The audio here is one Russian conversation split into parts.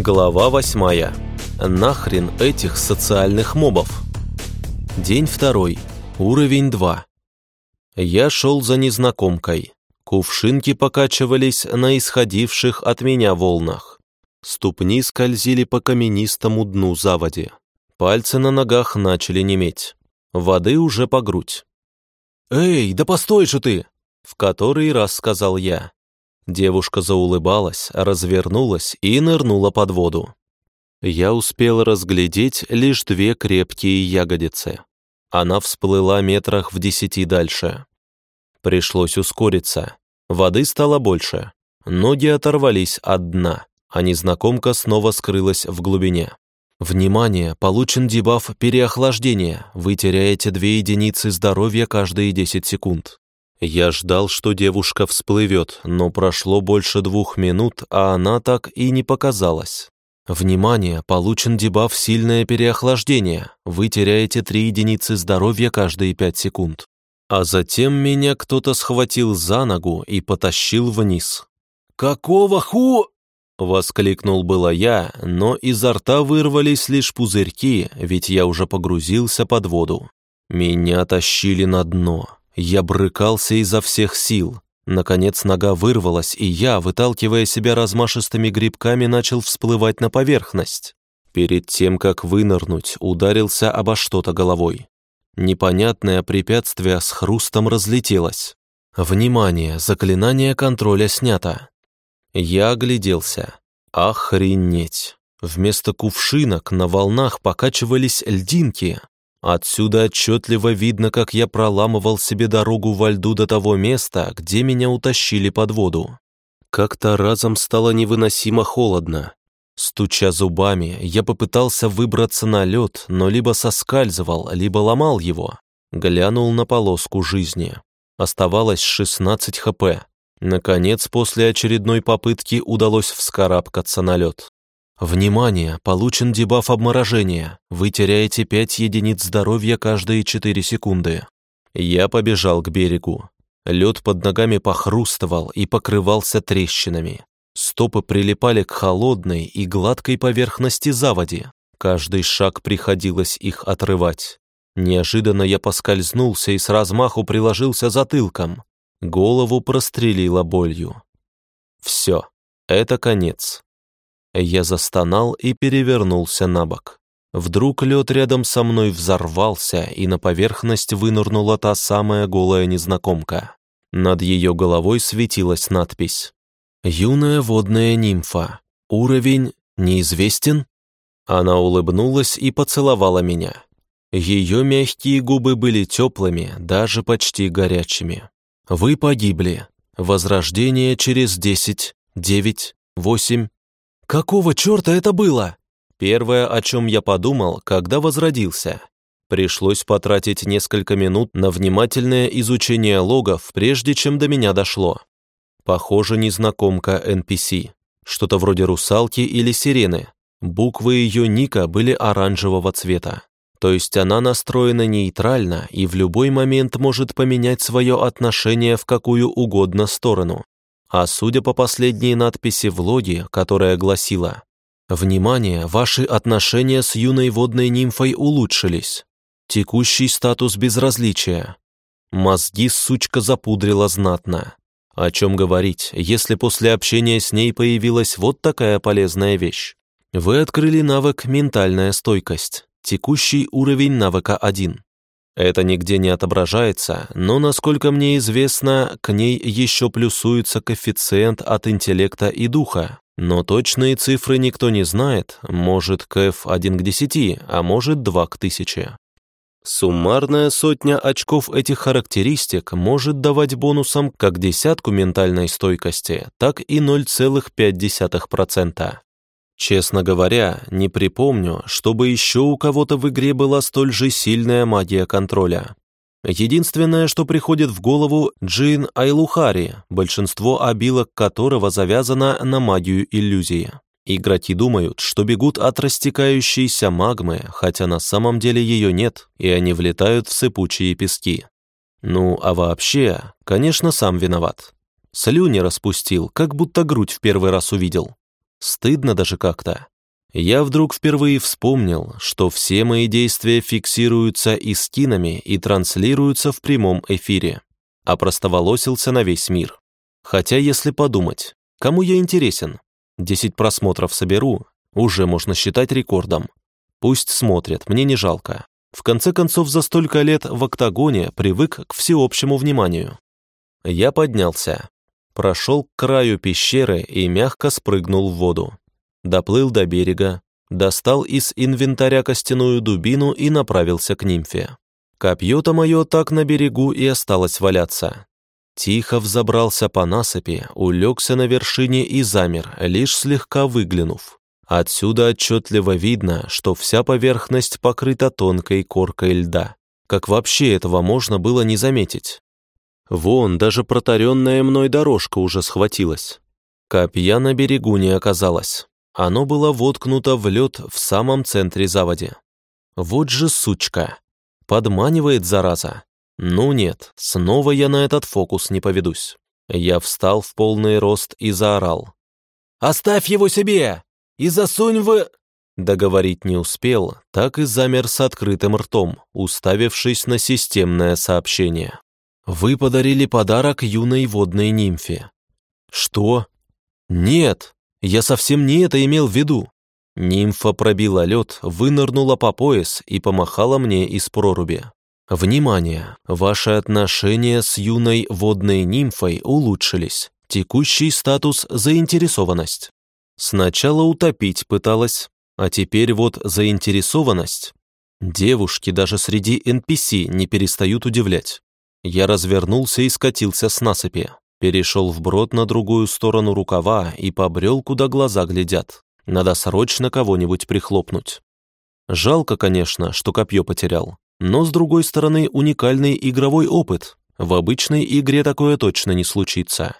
Глава восьмая. Нахрен этих социальных мобов? День второй. Уровень 2. Я шел за незнакомкой. Кувшинки покачивались на исходивших от меня волнах. Ступни скользили по каменистому дну заводи. Пальцы на ногах начали неметь. Воды уже по грудь. «Эй, да постой же ты!» В который раз сказал я. Девушка заулыбалась, развернулась и нырнула под воду. Я успел разглядеть лишь две крепкие ягодицы. Она всплыла метрах в десяти дальше. Пришлось ускориться. Воды стало больше. Ноги оторвались от дна, а незнакомка снова скрылась в глубине. Внимание, получен дебаф переохлаждения. Вы теряете две единицы здоровья каждые 10 секунд. Я ждал, что девушка всплывет, но прошло больше двух минут, а она так и не показалась. Внимание, получен дебаф «Сильное переохлаждение». Вы теряете три единицы здоровья каждые пять секунд. А затем меня кто-то схватил за ногу и потащил вниз. «Какого ху...» — воскликнул было я, но изо рта вырвались лишь пузырьки, ведь я уже погрузился под воду. Меня тащили на дно. Я брыкался изо всех сил. Наконец нога вырвалась, и я, выталкивая себя размашистыми грибками, начал всплывать на поверхность. Перед тем, как вынырнуть, ударился обо что-то головой. Непонятное препятствие с хрустом разлетелось. Внимание, заклинание контроля снято. Я огляделся. Охренеть! Вместо кувшинок на волнах покачивались льдинки. Отсюда отчетливо видно, как я проламывал себе дорогу во льду до того места, где меня утащили под воду. Как-то разом стало невыносимо холодно. Стуча зубами, я попытался выбраться на лед, но либо соскальзывал, либо ломал его. Глянул на полоску жизни. Оставалось 16 хп. Наконец, после очередной попытки удалось вскарабкаться на лед. Внимание! Получен дебаф обморожения. Вы теряете 5 единиц здоровья каждые 4 секунды. Я побежал к берегу. Лед под ногами похрустывал и покрывался трещинами. Стопы прилипали к холодной и гладкой поверхности заводи. Каждый шаг приходилось их отрывать. Неожиданно я поскользнулся и с размаху приложился затылком. Голову прострелило болью. Все, это конец. Я застонал и перевернулся на бок. Вдруг лед рядом со мной взорвался, и на поверхность вынырнула та самая голая незнакомка. Над ее головой светилась надпись. «Юная водная нимфа. Уровень неизвестен?» Она улыбнулась и поцеловала меня. Ее мягкие губы были теплыми, даже почти горячими. «Вы погибли. Возрождение через десять, девять, восемь, Какого черта это было? Первое, о чем я подумал, когда возродился. Пришлось потратить несколько минут на внимательное изучение логов, прежде чем до меня дошло. Похоже, незнакомка NPC. Что-то вроде русалки или сирены. Буквы ее ника были оранжевого цвета. То есть она настроена нейтрально и в любой момент может поменять свое отношение в какую угодно сторону. А судя по последней надписи в логе, которая гласила «Внимание, ваши отношения с юной водной нимфой улучшились. Текущий статус безразличия». Мозги сучка запудрила знатно. О чем говорить, если после общения с ней появилась вот такая полезная вещь? Вы открыли навык «Ментальная стойкость», текущий уровень навыка 1. Это нигде не отображается, но, насколько мне известно, к ней еще плюсуется коэффициент от интеллекта и духа. Но точные цифры никто не знает, может КФ 1 к 10, а может 2 к 1000. Суммарная сотня очков этих характеристик может давать бонусом как десятку ментальной стойкости, так и 0,5%. Честно говоря, не припомню, чтобы еще у кого-то в игре была столь же сильная магия контроля. Единственное, что приходит в голову, Джин Айлухари, большинство обилок которого завязано на магию иллюзии. Игроки думают, что бегут от растекающейся магмы, хотя на самом деле ее нет, и они влетают в сыпучие пески. Ну, а вообще, конечно, сам виноват. Слюни распустил, как будто грудь в первый раз увидел. Стыдно даже как-то. Я вдруг впервые вспомнил, что все мои действия фиксируются и скинами и транслируются в прямом эфире, а простоволосился на весь мир. Хотя, если подумать, кому я интересен? Десять просмотров соберу, уже можно считать рекордом. Пусть смотрят, мне не жалко. В конце концов, за столько лет в октагоне привык к всеобщему вниманию. Я поднялся, прошел к краю пещеры и мягко спрыгнул в воду. Доплыл до берега, достал из инвентаря костяную дубину и направился к нимфе. Копье-то мое так на берегу и осталось валяться. Тихо взобрался по насыпи, улегся на вершине и замер, лишь слегка выглянув. Отсюда отчетливо видно, что вся поверхность покрыта тонкой коркой льда. Как вообще этого можно было не заметить? Вон, даже протаренная мной дорожка уже схватилась. Копья на берегу не оказалось. Оно было воткнуто в лед в самом центре заводи. Вот же сучка. Подманивает, зараза. Ну нет, снова я на этот фокус не поведусь. Я встал в полный рост и заорал. «Оставь его себе! и засунь в...» Договорить не успел, так и замер с открытым ртом, уставившись на системное сообщение. «Вы подарили подарок юной водной нимфе». «Что?» «Нет, я совсем не это имел в виду». Нимфа пробила лед, вынырнула по пояс и помахала мне из проруби. «Внимание! Ваши отношения с юной водной нимфой улучшились. Текущий статус – заинтересованность. Сначала утопить пыталась, а теперь вот заинтересованность. Девушки даже среди NPC не перестают удивлять. Я развернулся и скатился с насыпи, перешел вброд на другую сторону рукава и побрел, куда глаза глядят. Надо срочно кого-нибудь прихлопнуть. Жалко, конечно, что копье потерял, но, с другой стороны, уникальный игровой опыт. В обычной игре такое точно не случится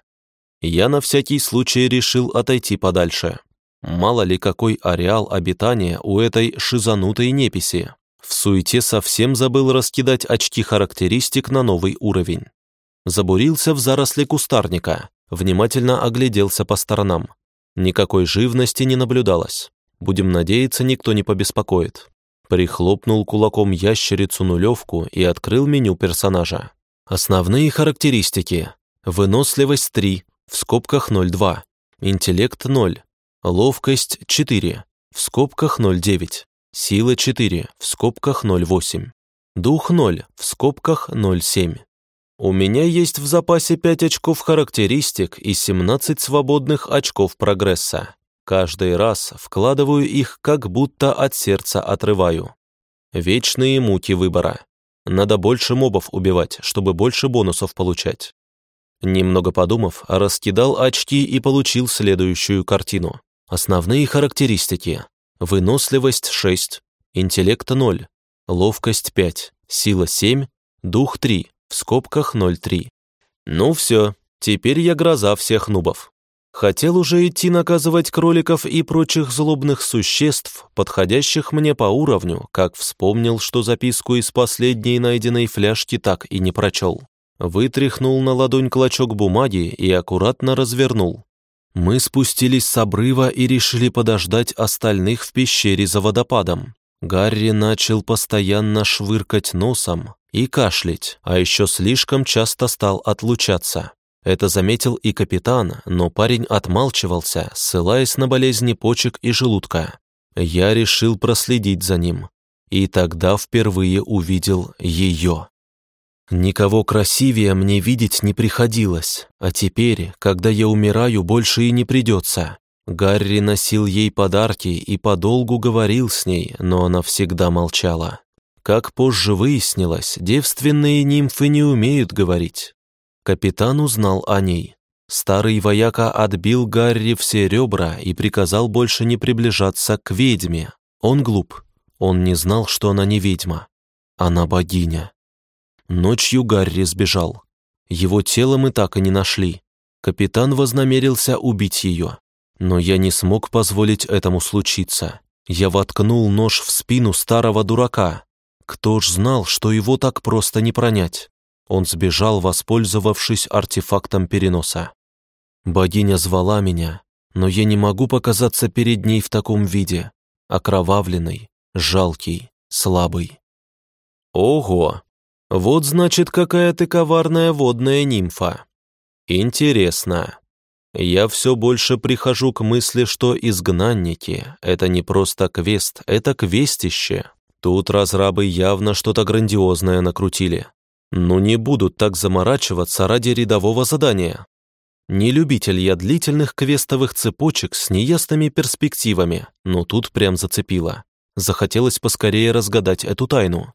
я на всякий случай решил отойти подальше. Мало ли какой ареал обитания у этой шизанутой неписи. В суете совсем забыл раскидать очки характеристик на новый уровень. Забурился в заросли кустарника, внимательно огляделся по сторонам. Никакой живности не наблюдалось. Будем надеяться, никто не побеспокоит. Прихлопнул кулаком ящерицу нулевку и открыл меню персонажа. Основные характеристики. Выносливость 3, в скобках 0,2, интеллект 0, ловкость 4, в скобках 0,9, сила 4, в скобках 0,8, дух 0, в скобках 0,7. У меня есть в запасе 5 очков характеристик и 17 свободных очков прогресса. Каждый раз вкладываю их, как будто от сердца отрываю. Вечные муки выбора. Надо больше мобов убивать, чтобы больше бонусов получать. Немного подумав, раскидал очки и получил следующую картину. Основные характеристики. Выносливость 6, интеллект 0, ловкость 5, сила 7, дух 3, в скобках 0,3. Ну все, теперь я гроза всех нубов. Хотел уже идти наказывать кроликов и прочих злобных существ, подходящих мне по уровню, как вспомнил, что записку из последней найденной фляжки так и не прочел вытряхнул на ладонь клочок бумаги и аккуратно развернул. Мы спустились с обрыва и решили подождать остальных в пещере за водопадом. Гарри начал постоянно швыркать носом и кашлять, а еще слишком часто стал отлучаться. Это заметил и капитан, но парень отмалчивался, ссылаясь на болезни почек и желудка. Я решил проследить за ним. И тогда впервые увидел ее. Никого красивее мне видеть не приходилось, а теперь, когда я умираю, больше и не придется. Гарри носил ей подарки и подолгу говорил с ней, но она всегда молчала. Как позже выяснилось, девственные нимфы не умеют говорить. Капитан узнал о ней. Старый вояка отбил Гарри все ребра и приказал больше не приближаться к ведьме. Он глуп. Он не знал, что она не ведьма. Она богиня. Ночью Гарри сбежал. Его тело мы так и не нашли. Капитан вознамерился убить ее. Но я не смог позволить этому случиться. Я воткнул нож в спину старого дурака. Кто ж знал, что его так просто не пронять? Он сбежал, воспользовавшись артефактом переноса. Богиня звала меня. но я не могу показаться перед ней в таком виде. Окровавленный, жалкий, слабый. Ого! Вот значит, какая ты коварная водная нимфа. Интересно. Я все больше прихожу к мысли, что изгнанники — это не просто квест, это квестище. Тут разрабы явно что-то грандиозное накрутили. Ну не будут так заморачиваться ради рядового задания. Не любитель я длительных квестовых цепочек с неясными перспективами, но тут прям зацепило. Захотелось поскорее разгадать эту тайну.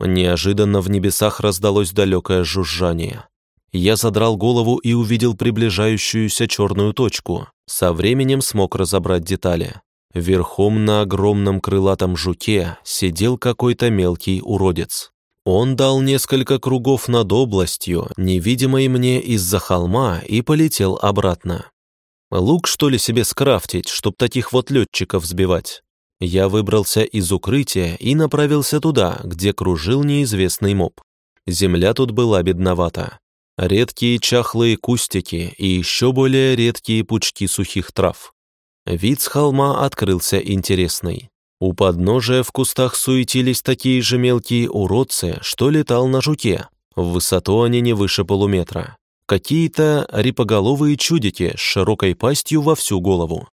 Неожиданно в небесах раздалось далекое жужжание. Я задрал голову и увидел приближающуюся черную точку. Со временем смог разобрать детали. Верхом на огромном крылатом жуке сидел какой-то мелкий уродец. Он дал несколько кругов над областью, невидимой мне из-за холма, и полетел обратно. Лук, что ли, себе скрафтить, чтоб таких вот летчиков сбивать? Я выбрался из укрытия и направился туда, где кружил неизвестный моб. Земля тут была бедновата. Редкие чахлые кустики и еще более редкие пучки сухих трав. Вид с холма открылся интересный. У подножия в кустах суетились такие же мелкие уродцы, что летал на жуке. В высоту они не выше полуметра. Какие-то рипоголовые чудики с широкой пастью во всю голову.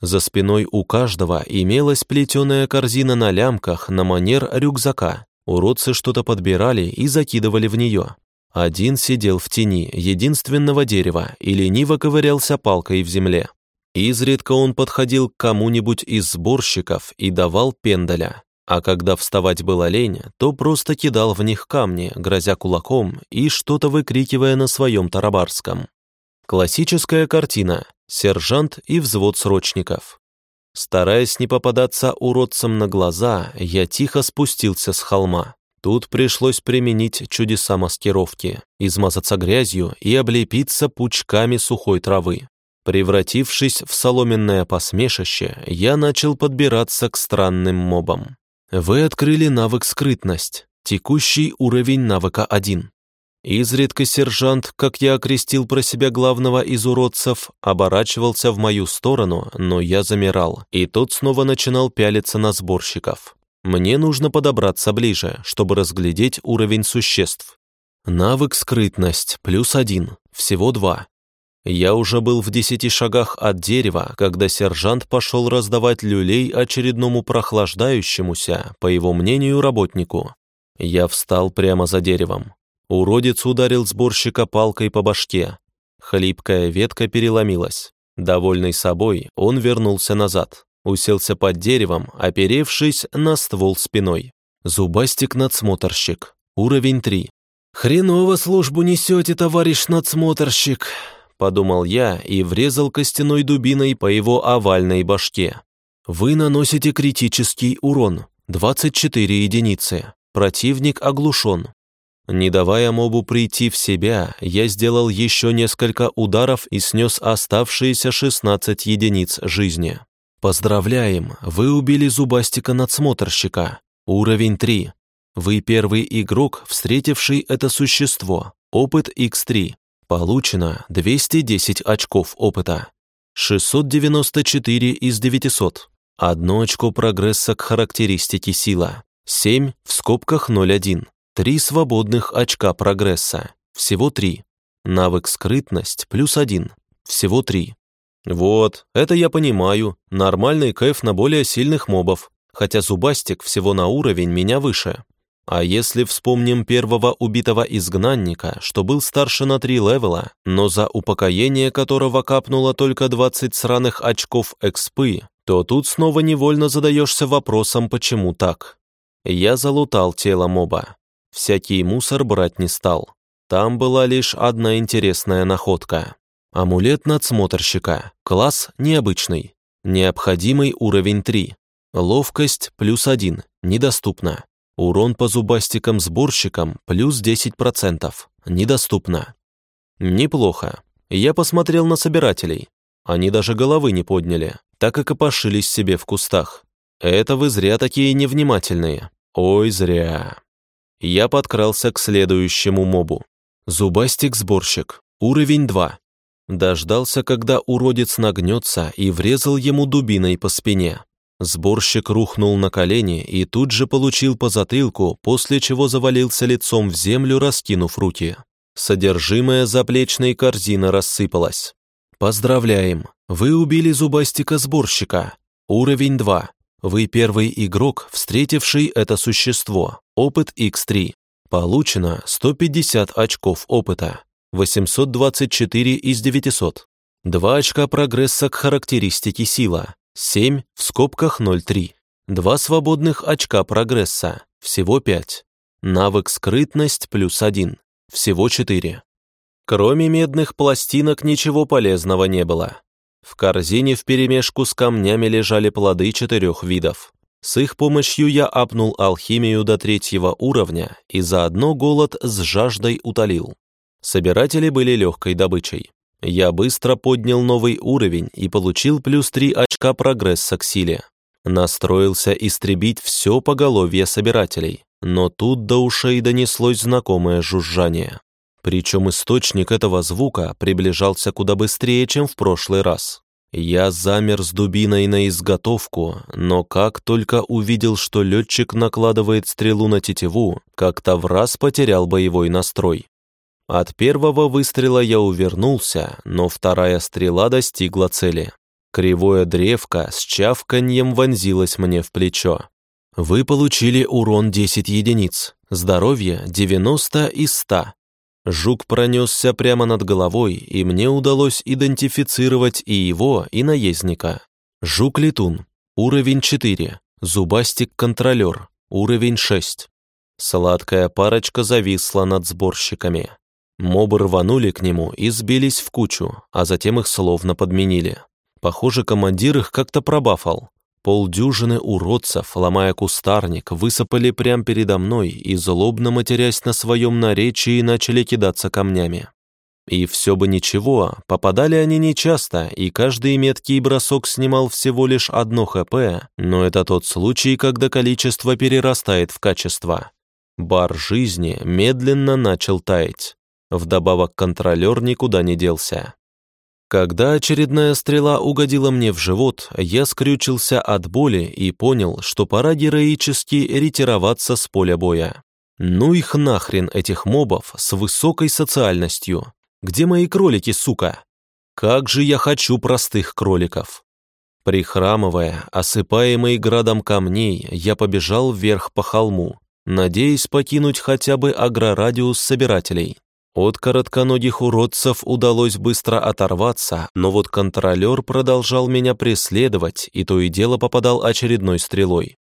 За спиной у каждого имелась плетеная корзина на лямках на манер рюкзака. Уродцы что-то подбирали и закидывали в нее. Один сидел в тени единственного дерева и лениво ковырялся палкой в земле. Изредка он подходил к кому-нибудь из сборщиков и давал пендаля. А когда вставать было лень, то просто кидал в них камни, грозя кулаком и что-то выкрикивая на своем тарабарском. Классическая картина сержант и взвод срочников. Стараясь не попадаться уродцам на глаза, я тихо спустился с холма. Тут пришлось применить чудеса маскировки, измазаться грязью и облепиться пучками сухой травы. Превратившись в соломенное посмешище, я начал подбираться к странным мобам. Вы открыли навык «Скрытность», текущий уровень навыка 1. Изредка сержант, как я окрестил про себя главного из уродцев, оборачивался в мою сторону, но я замирал, и тот снова начинал пялиться на сборщиков. Мне нужно подобраться ближе, чтобы разглядеть уровень существ. Навык «Скрытность» плюс один, всего два. Я уже был в десяти шагах от дерева, когда сержант пошел раздавать люлей очередному прохлаждающемуся, по его мнению, работнику. Я встал прямо за деревом. Уродец ударил сборщика палкой по башке. Хлипкая ветка переломилась. Довольный собой, он вернулся назад. Уселся под деревом, оперевшись на ствол спиной. Зубастик-надсмотрщик. Уровень 3. «Хреново службу несете, товарищ надсмотрщик», — подумал я и врезал костяной дубиной по его овальной башке. «Вы наносите критический урон. 24 единицы. Противник оглушен. Не давая мобу прийти в себя, я сделал еще несколько ударов и снес оставшиеся 16 единиц жизни. Поздравляем, вы убили зубастика-надсмотрщика. Уровень 3. Вы первый игрок, встретивший это существо. Опыт X3. Получено 210 очков опыта. 694 из 900. Одно очко прогресса к характеристике сила. 7 в скобках 0,1. Три свободных очка прогресса. Всего три. Навык скрытность плюс один. Всего три. Вот, это я понимаю. Нормальный кайф на более сильных мобов. Хотя зубастик всего на уровень меня выше. А если вспомним первого убитого изгнанника, что был старше на три левела, но за упокоение которого капнуло только 20 сраных очков экспы, то тут снова невольно задаешься вопросом, почему так. Я залутал тело моба. Всякий мусор брать не стал. Там была лишь одна интересная находка. Амулет надсмотрщика. Класс необычный. Необходимый уровень 3. Ловкость плюс 1. Недоступно. Урон по зубастикам-сборщикам плюс 10%. Недоступно. Неплохо. Я посмотрел на собирателей. Они даже головы не подняли, так и копошились себе в кустах. Это вы зря такие невнимательные. Ой, зря. Я подкрался к следующему мобу. Зубастик-сборщик. Уровень 2. Дождался, когда уродец нагнется, и врезал ему дубиной по спине. Сборщик рухнул на колени и тут же получил по затылку, после чего завалился лицом в землю, раскинув руки. Содержимое заплечной корзины рассыпалось. Поздравляем! Вы убили зубастика-сборщика. Уровень 2. Вы первый игрок, встретивший это существо. Опыт X3. Получено 150 очков опыта. 824 из 900. 2 очка прогресса к характеристике сила. 7 в скобках 0,3. 2 свободных очка прогресса. Всего 5. Навык скрытность плюс 1. Всего 4. Кроме медных пластинок ничего полезного не было. В корзине вперемешку с камнями лежали плоды четырех видов. С их помощью я апнул алхимию до третьего уровня и заодно голод с жаждой утолил. Собиратели были легкой добычей. Я быстро поднял новый уровень и получил плюс 3 очка прогресса к силе. Настроился истребить все поголовье собирателей, но тут до ушей донеслось знакомое жужжание. Причем источник этого звука приближался куда быстрее, чем в прошлый раз. Я замер с дубиной на изготовку, но как только увидел, что летчик накладывает стрелу на тетиву, как-то в раз потерял боевой настрой. От первого выстрела я увернулся, но вторая стрела достигла цели. Кривое древко с чавканьем вонзилось мне в плечо. Вы получили урон 10 единиц, здоровье 90 из 100. Жук пронесся прямо над головой, и мне удалось идентифицировать и его, и наездника. Жук-летун, уровень 4, зубастик-контролер, уровень 6. Сладкая парочка зависла над сборщиками. Мобы рванули к нему и сбились в кучу, а затем их словно подменили. Похоже, командир их как-то пробафал. Полдюжины уродцев, ломая кустарник, высыпали прямо передо мной и, злобно матерясь на своем наречии, начали кидаться камнями. И все бы ничего, попадали они нечасто, и каждый меткий бросок снимал всего лишь одно ХП, но это тот случай, когда количество перерастает в качество. Бар жизни медленно начал таять. Вдобавок контролер никуда не делся. Когда очередная стрела угодила мне в живот, я скрючился от боли и понял, что пора героически ретироваться с поля боя. Ну их нахрен этих мобов с высокой социальностью. Где мои кролики, сука? Как же я хочу простых кроликов. Прихрамывая, осыпаемый градом камней, я побежал вверх по холму, надеясь покинуть хотя бы агрорадиус собирателей. От коротконогих уродцев удалось быстро оторваться, но вот контролер продолжал меня преследовать и то и дело попадал очередной стрелой.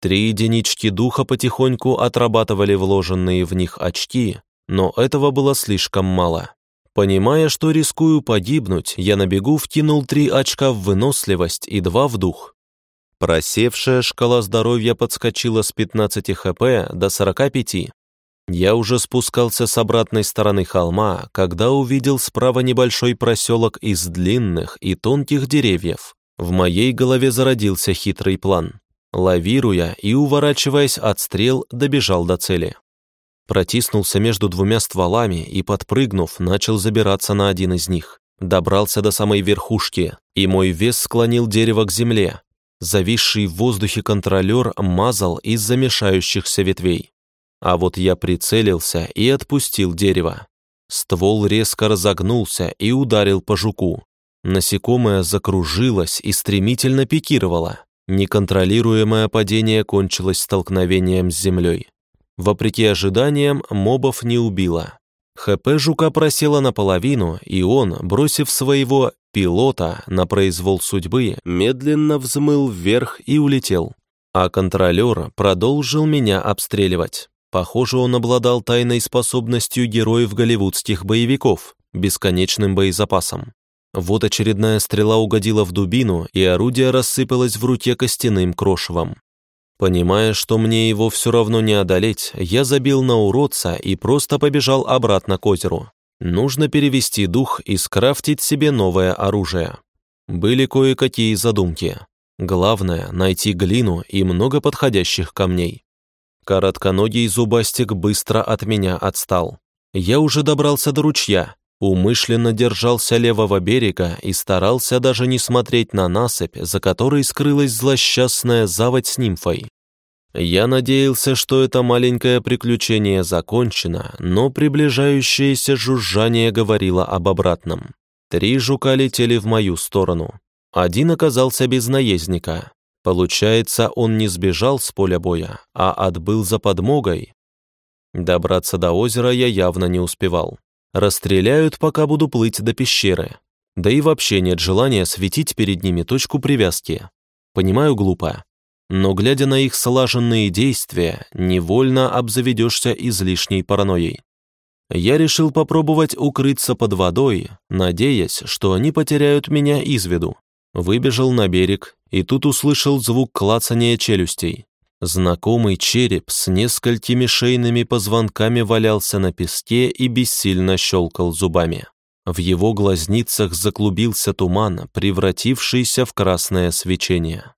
Три единички духа потихоньку отрабатывали вложенные в них очки, но этого было слишком мало. Понимая, что рискую погибнуть, я на бегу втянул три очка в выносливость и два в дух. Просевшая шкала здоровья подскочила с 15 хп до 45. Я уже спускался с обратной стороны холма, когда увидел справа небольшой проселок из длинных и тонких деревьев. В моей голове зародился хитрый план. Лавируя и уворачиваясь от стрел, добежал до цели. Протиснулся между двумя стволами и, подпрыгнув, начал забираться на один из них. Добрался до самой верхушки, и мой вес склонил дерево к земле. Зависший в воздухе контролер мазал из замешающихся ветвей. А вот я прицелился и отпустил дерево. Ствол резко разогнулся и ударил по жуку. Насекомое закружилось и стремительно пикировало. Неконтролируемое падение кончилось столкновением с землей. Вопреки ожиданиям, мобов не убило. ХП жука просело наполовину, и он, бросив своего пилота на произвол судьбы, медленно взмыл вверх и улетел. А контролер продолжил меня обстреливать. Похоже, он обладал тайной способностью героев голливудских боевиков, бесконечным боезапасом. Вот очередная стрела угодила в дубину, и орудие рассыпалось в руке костяным крошевом. Понимая, что мне его все равно не одолеть, я забил на уродца и просто побежал обратно к озеру. Нужно перевести дух и скрафтить себе новое оружие. Были кое-какие задумки. Главное — найти глину и много подходящих камней. Коротконогий зубастик быстро от меня отстал. Я уже добрался до ручья. Умышленно держался левого берега и старался даже не смотреть на насыпь, за которой скрылась злосчастная заводь с нимфой. Я надеялся, что это маленькое приключение закончено, но приближающееся жужжание говорило об обратном. Три жука летели в мою сторону. Один оказался без наездника. Получается, он не сбежал с поля боя, а отбыл за подмогой. Добраться до озера я явно не успевал. Расстреляют, пока буду плыть до пещеры. Да и вообще нет желания светить перед ними точку привязки. Понимаю, глупо. Но глядя на их слаженные действия, невольно обзаведешься излишней паранойей. Я решил попробовать укрыться под водой, надеясь, что они потеряют меня из виду. Выбежал на берег и тут услышал звук клацания челюстей. Знакомый череп с несколькими шейными позвонками валялся на песке и бессильно щелкал зубами. В его глазницах заклубился туман, превратившийся в красное свечение.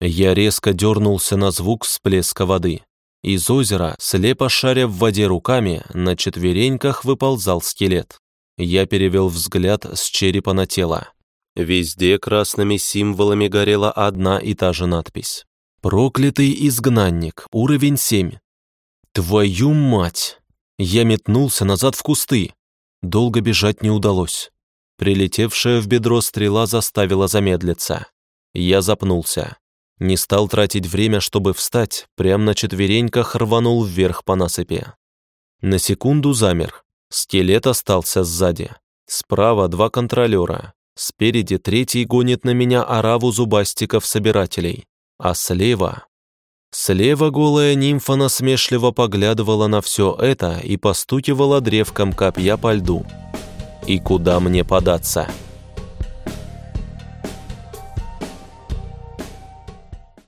Я резко дернулся на звук всплеска воды. Из озера, слепо шаря в воде руками, на четвереньках выползал скелет. Я перевел взгляд с черепа на тело. Везде красными символами горела одна и та же надпись. «Проклятый изгнанник, уровень 7». «Твою мать!» Я метнулся назад в кусты. Долго бежать не удалось. Прилетевшая в бедро стрела заставила замедлиться. Я запнулся. Не стал тратить время, чтобы встать, прямо на четвереньках рванул вверх по насыпи. На секунду замер. Скелет остался сзади. Справа два контролера. Спереди третий гонит на меня ораву зубастиков-собирателей. А слева... Слева голая нимфа насмешливо поглядывала на все это и постукивала древком копья по льду. И куда мне податься?»